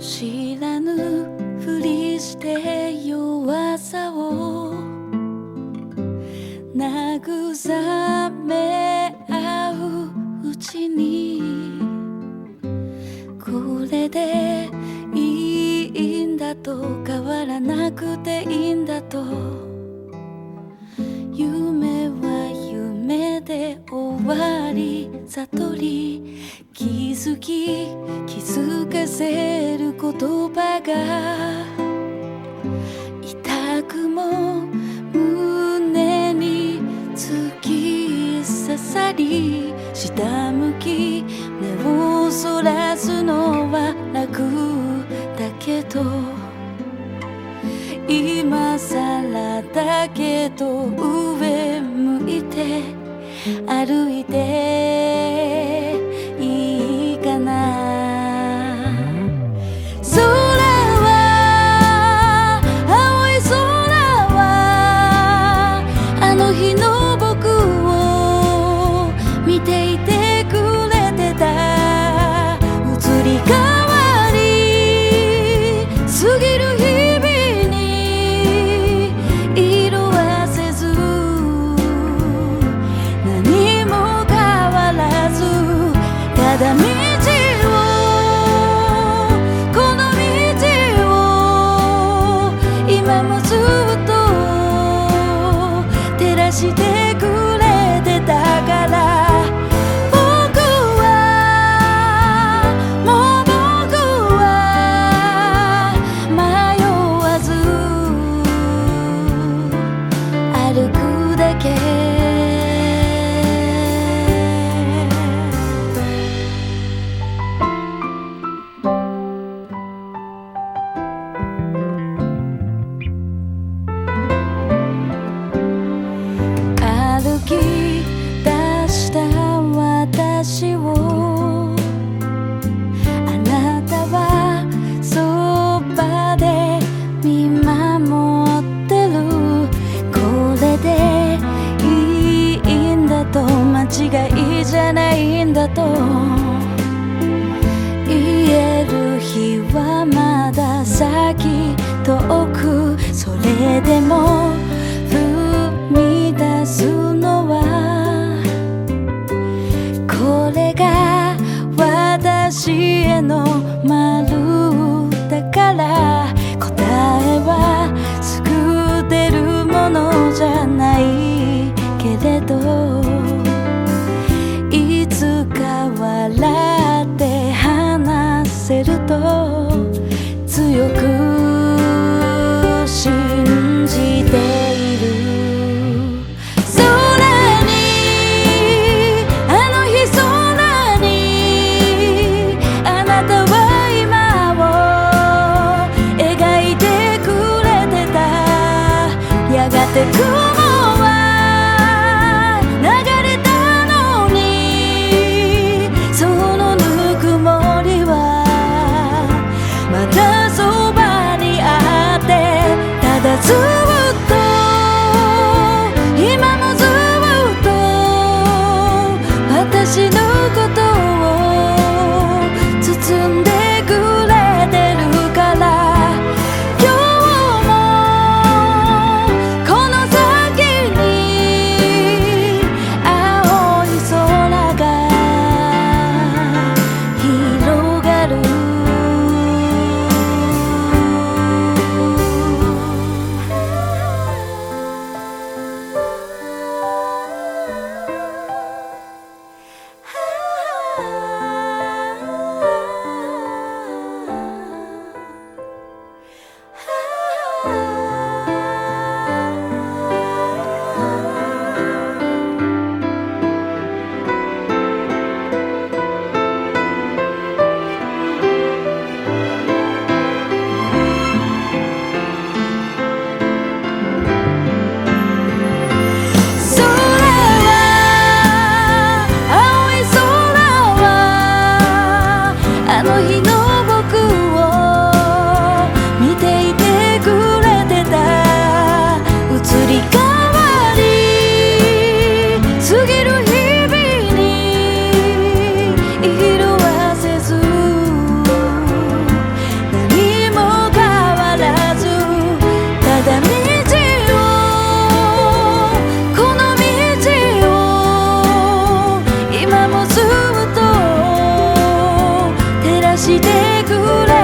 知らぬふりして弱さを慰め合ううちにこれでいいんだと変わらなくていいんだと夢は夢で終わり。り気づき気づかせる言葉が痛くも胸に突き刺さり下向き目をそらすのは楽だけど今更だけど上向いて歩いての日のちがいいじゃないんだと。言える日はまだ先。遠くそれでも the good. してくれ